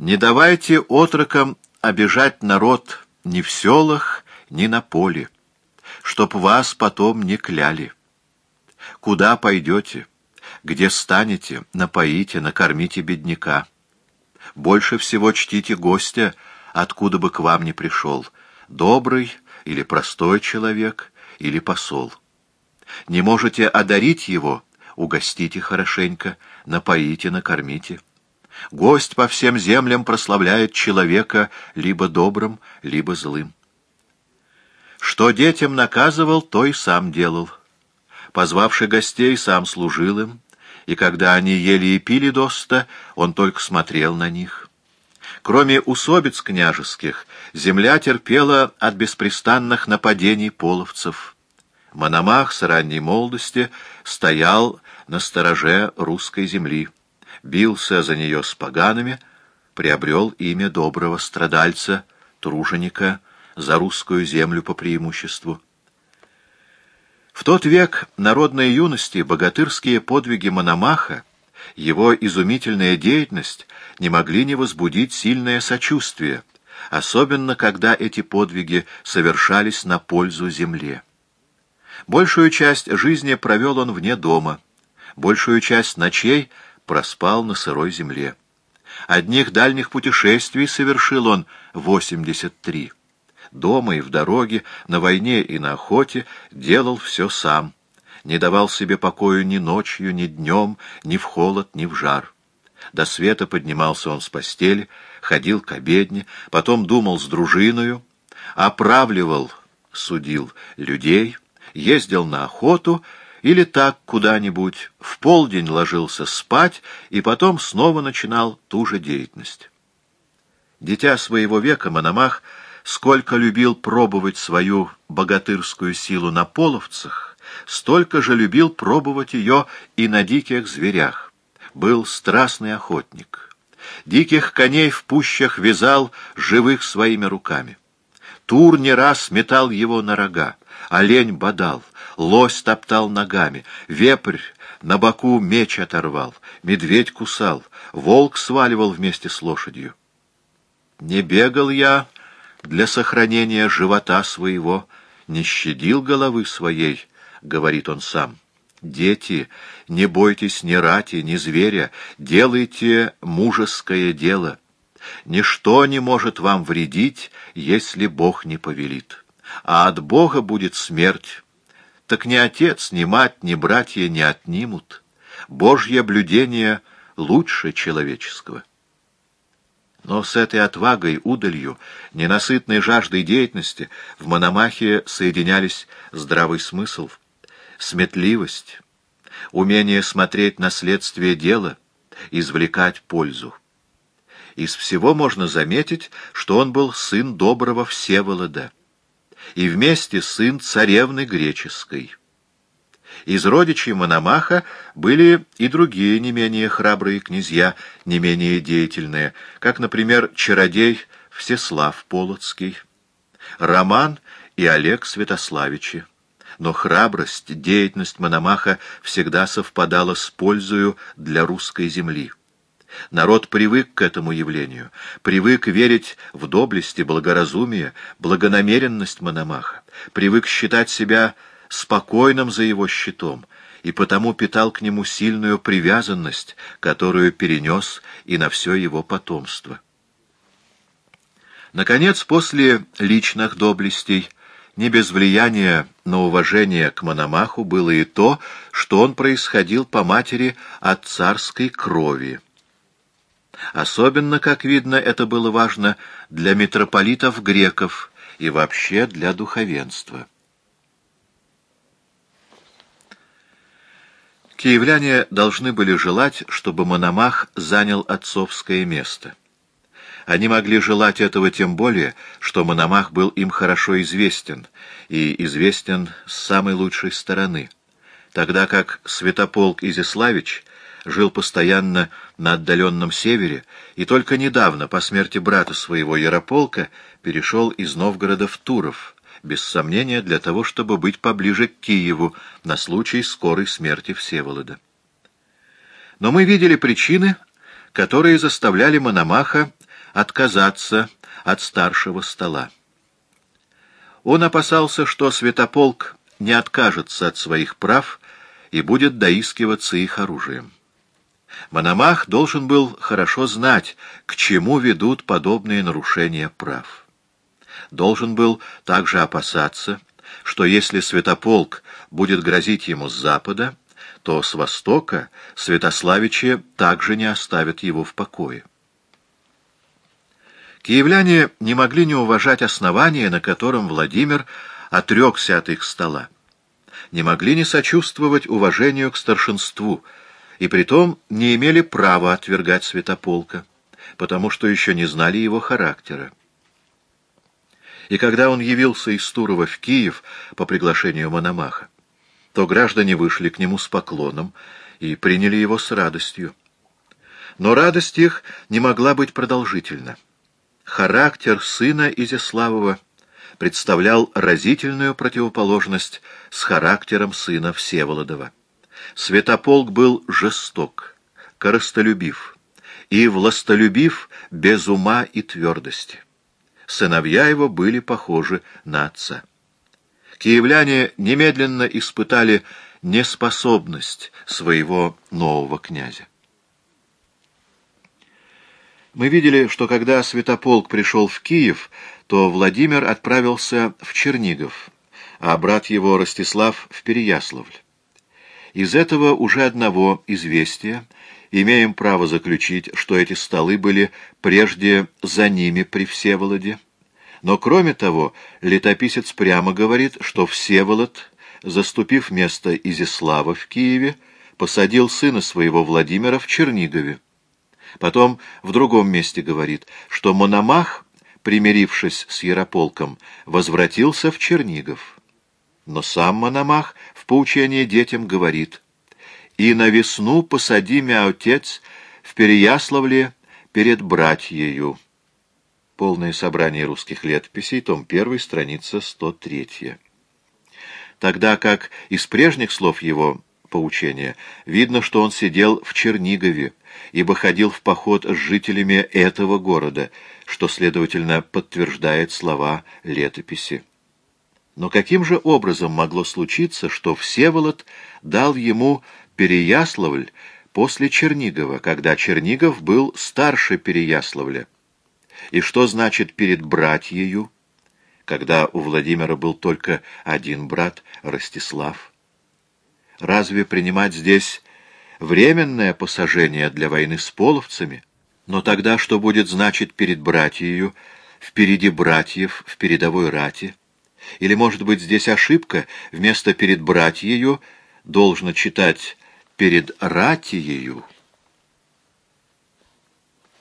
Не давайте отрокам обижать народ ни в селах, ни на поле, чтоб вас потом не кляли. Куда пойдете, где станете, напоите, накормите бедняка. Больше всего чтите гостя, откуда бы к вам ни пришел, добрый или простой человек, или посол. Не можете одарить его, угостите хорошенько, напоите, накормите. Гость по всем землям прославляет человека либо добрым, либо злым. Что детям наказывал, то и сам делал. Позвавший гостей, сам служил им, и когда они ели и пили доста, он только смотрел на них. Кроме усобиц княжеских, земля терпела от беспрестанных нападений половцев. Мономах с ранней молодости стоял на стороже русской земли, бился за нее с поганами, приобрел имя доброго страдальца, труженика, за русскую землю по преимуществу. В тот век народной юности богатырские подвиги Мономаха, его изумительная деятельность не могли не возбудить сильное сочувствие, особенно когда эти подвиги совершались на пользу земле. Большую часть жизни провел он вне дома, большую часть ночей проспал на сырой земле. Одних дальних путешествий совершил он 83. Дома и в дороге, на войне и на охоте делал все сам. Не давал себе покою ни ночью, ни днем, ни в холод, ни в жар. До света поднимался он с постели, ходил к обедне, потом думал с дружиною, оправливал, судил людей, ездил на охоту или так куда-нибудь, в полдень ложился спать и потом снова начинал ту же деятельность. Дитя своего века Мономах сколько любил пробовать свою богатырскую силу на половцах, столько же любил пробовать ее и на диких зверях. Был страстный охотник. Диких коней в пущах вязал живых своими руками. Тур не раз метал его на рога, олень бодал, лось топтал ногами, вепрь на боку меч оторвал, медведь кусал, волк сваливал вместе с лошадью. Не бегал я для сохранения живота своего, не щадил головы своей, — говорит он сам. Дети, не бойтесь ни рати, ни зверя, делайте мужеское дело. Ничто не может вам вредить, если Бог не повелит. А от Бога будет смерть. Так ни отец, ни мать, ни братья не отнимут. Божье блюдение лучше человеческого. Но с этой отвагой, удалью, ненасытной жаждой деятельности в Мономахе соединялись здравый смысл, сметливость, умение смотреть на следствие дела, извлекать пользу. Из всего можно заметить, что он был сын доброго Всеволода и вместе сын царевны греческой. Из родичей Мономаха были и другие не менее храбрые князья, не менее деятельные, как, например, чародей Всеслав Полоцкий, Роман и Олег Святославичи. Но храбрость, деятельность Мономаха всегда совпадала с пользою для русской земли. Народ привык к этому явлению, привык верить в доблесть и благоразумие, благонамеренность Мономаха, привык считать себя спокойным за его щитом, и потому питал к нему сильную привязанность, которую перенес и на все его потомство. Наконец, после личных доблестей, не без влияния на уважение к Мономаху было и то, что он происходил по матери от царской крови. Особенно, как видно, это было важно для митрополитов-греков и вообще для духовенства. Киевляне должны были желать, чтобы Мономах занял отцовское место. Они могли желать этого тем более, что Мономах был им хорошо известен, и известен с самой лучшей стороны, тогда как Святополк Изяславич жил постоянно на отдаленном севере и только недавно, по смерти брата своего Ярополка, перешел из Новгорода в Туров, без сомнения для того, чтобы быть поближе к Киеву на случай скорой смерти Всеволода. Но мы видели причины, которые заставляли Мономаха отказаться от старшего стола. Он опасался, что Святополк не откажется от своих прав и будет доискиваться их оружием. Мономах должен был хорошо знать, к чему ведут подобные нарушения прав. Должен был также опасаться, что если Святополк будет грозить ему с запада, то с востока Святославичи также не оставят его в покое. Киевляне не могли не уважать основания, на котором Владимир отрекся от их стола. Не могли не сочувствовать уважению к старшинству, и притом не имели права отвергать святополка, потому что еще не знали его характера. И когда он явился из Турова в Киев по приглашению Мономаха, то граждане вышли к нему с поклоном и приняли его с радостью. Но радость их не могла быть продолжительна. Характер сына Изяславова представлял разительную противоположность с характером сына Всеволодова. Святополк был жесток, корыстолюбив и властолюбив без ума и твердости. Сыновья его были похожи на отца. Киевляне немедленно испытали неспособность своего нового князя. Мы видели, что когда Святополк пришел в Киев, то Владимир отправился в Чернигов, а брат его Ростислав в Переяславль. Из этого уже одного известия имеем право заключить, что эти столы были прежде за ними при Всеволоде. Но кроме того, летописец прямо говорит, что Всеволод, заступив место Изяслава в Киеве, посадил сына своего Владимира в Чернигове. Потом в другом месте говорит, что Мономах, примирившись с Ярополком, возвратился в Чернигов. Но сам Мономах в поучении детям говорит «И на весну посади мя отец в Переяславле перед братьею». Полное собрание русских летописей, том 1, страница 103. Тогда как из прежних слов его поучения видно, что он сидел в Чернигове, ибо ходил в поход с жителями этого города, что, следовательно, подтверждает слова летописи. Но каким же образом могло случиться, что Всеволод дал ему Переяславль после Чернигова, когда Чернигов был старше Переяславля? И что значит «перед братьею», когда у Владимира был только один брат, Ростислав? Разве принимать здесь временное посажение для войны с половцами? Но тогда что будет значить перед братьею, впереди братьев, в передовой рате? Или, может быть, здесь ошибка, вместо перед братьею должно читать перед ратиею?